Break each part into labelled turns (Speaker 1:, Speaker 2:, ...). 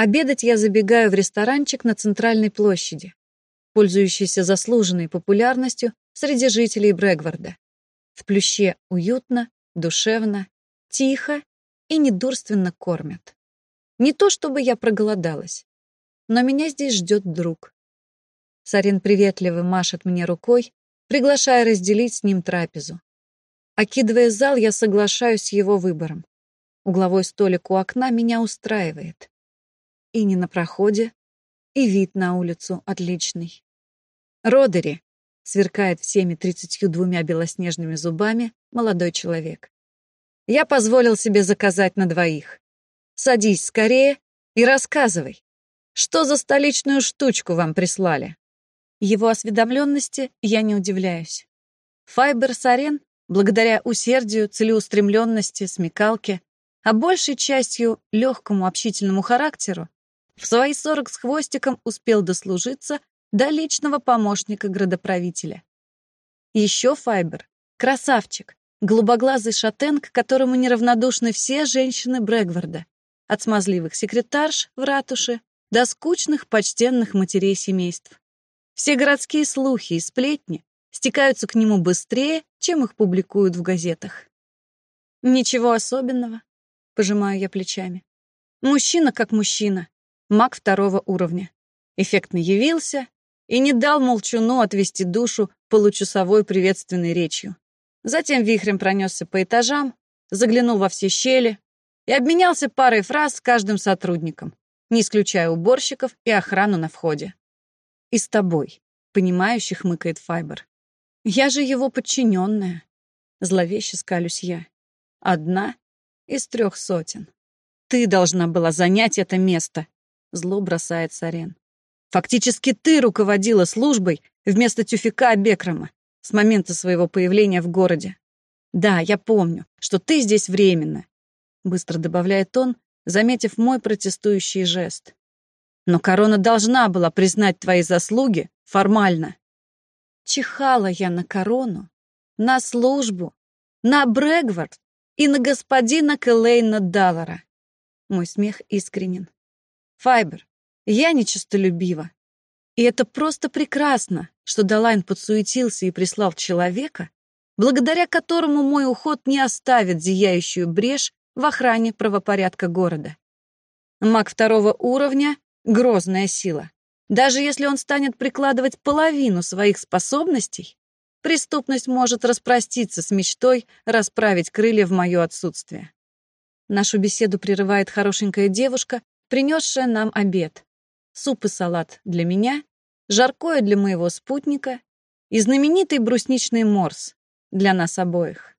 Speaker 1: Обедать я забегаю в ресторанчик на центральной площади, пользующийся заслуженной популярностью среди жителей Брэгварда. В плюще уютно, душевно, тихо и недурственно кормят. Не то чтобы я проголодалась, но меня здесь ждет друг. Сарин приветливо машет мне рукой, приглашая разделить с ним трапезу. Окидывая зал, я соглашаюсь с его выбором. Угловой столик у окна меня устраивает. И не на проходе, и вид на улицу отличный. Родери, сверкает всеми тридцатью двумя белоснежными зубами молодой человек. Я позволил себе заказать на двоих. Садись скорее и рассказывай, что за столичную штучку вам прислали? Его осведомленности я не удивляюсь. Файбер Сарен, благодаря усердию, целеустремленности, смекалке, а большей частью легкому общительному характеру, в свои сорок с хвостиком успел дослужиться до личного помощника градоправителя. Еще Файбер — красавчик, голубоглазый шатен, к которому неравнодушны все женщины Брэгварда, от смазливых секретарш в ратуше до скучных почтенных матерей семейств. Все городские слухи и сплетни стекаются к нему быстрее, чем их публикуют в газетах. Ничего особенного, пожимаю я плечами. Мужчина как мужчина, маг второго уровня. Эффектно явился и не дал молчуну отвести душу получасовой приветственной речью. Затем вихрем пронесся по этажам, заглянул во все щели и обменялся парой фраз с каждым сотрудником, не исключая уборщиков и охрану на входе. И с тобой, понимающе хмыкает Файбер. Я же его подчиненная. Зловеще скалюсь я. Одна из трех сотен. Ты должна была занять это место, зло бросает Сарен. Фактически ты руководила службой вместо тюфика Бекрама с момента своего появления в городе. Да, я помню, что ты здесь временно, быстро добавляет он, заметив мой протестующий жест но корона должна была признать твои заслуги формально. Чихала я на корону, на службу, на Брэгвард и на господина Кэлейна Даллара. Мой смех искренен. Файбер, я нечистолюбива. И это просто прекрасно, что Далайн подсуетился и прислал человека, благодаря которому мой уход не оставит зияющую брешь в охране правопорядка города. Маг второго уровня грозная сила. Даже если он станет прикладывать половину своих способностей, преступность может распроститься с мечтой расправить крылья в мое отсутствие. Нашу беседу прерывает хорошенькая девушка, принесшая нам обед. Суп и салат для меня, жаркое для моего спутника и знаменитый брусничный морс для нас обоих.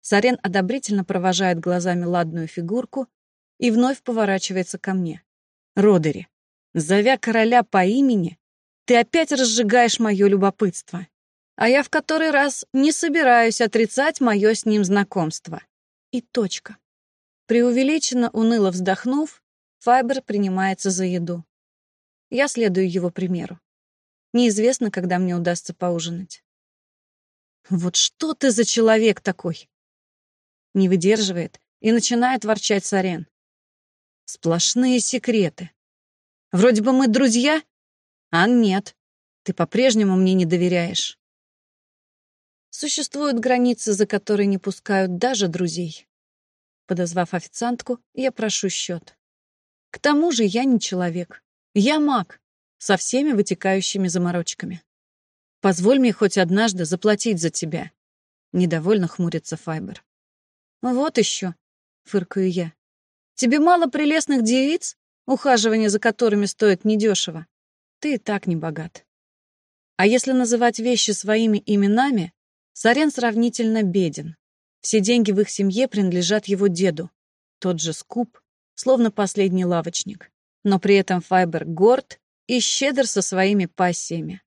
Speaker 1: Сарен одобрительно провожает глазами ладную фигурку и вновь поворачивается ко мне. Родери, зовя короля по имени, ты опять разжигаешь мое любопытство. А я в который раз не собираюсь отрицать мое с ним знакомство. И точка. Преувеличенно уныло вздохнув, Файбер принимается за еду. Я следую его примеру. Неизвестно, когда мне удастся поужинать. «Вот что ты за человек такой?» Не выдерживает и начинает ворчать Сарен. Сплошные секреты. Вроде бы мы друзья, а нет, ты по-прежнему мне не доверяешь. Существуют границы, за которые не пускают даже друзей. Подозвав официантку, я прошу счет. К тому же я не человек. Я маг, со всеми вытекающими заморочками. Позволь мне хоть однажды заплатить за тебя. Недовольно хмурится Файбер. Вот еще, фыркаю я. Тебе мало прелестных девиц, ухаживание за которыми стоит недешево? Ты и так не богат. А если называть вещи своими именами, Сарен сравнительно беден. Все деньги в их семье принадлежат его деду. Тот же скуп, словно последний лавочник. Но при этом Файбер горд и щедр со своими пассиями.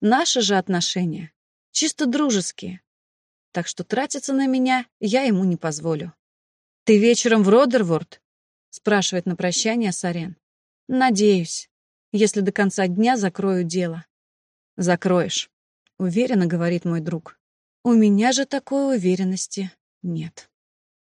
Speaker 1: Наши же отношения чисто дружеские. Так что тратиться на меня я ему не позволю. «Ты вечером в Родерворд?» спрашивает на прощание Сарен. Надеюсь, если до конца дня закрою дело. Закроешь, уверенно говорит мой друг. У меня же такой уверенности нет.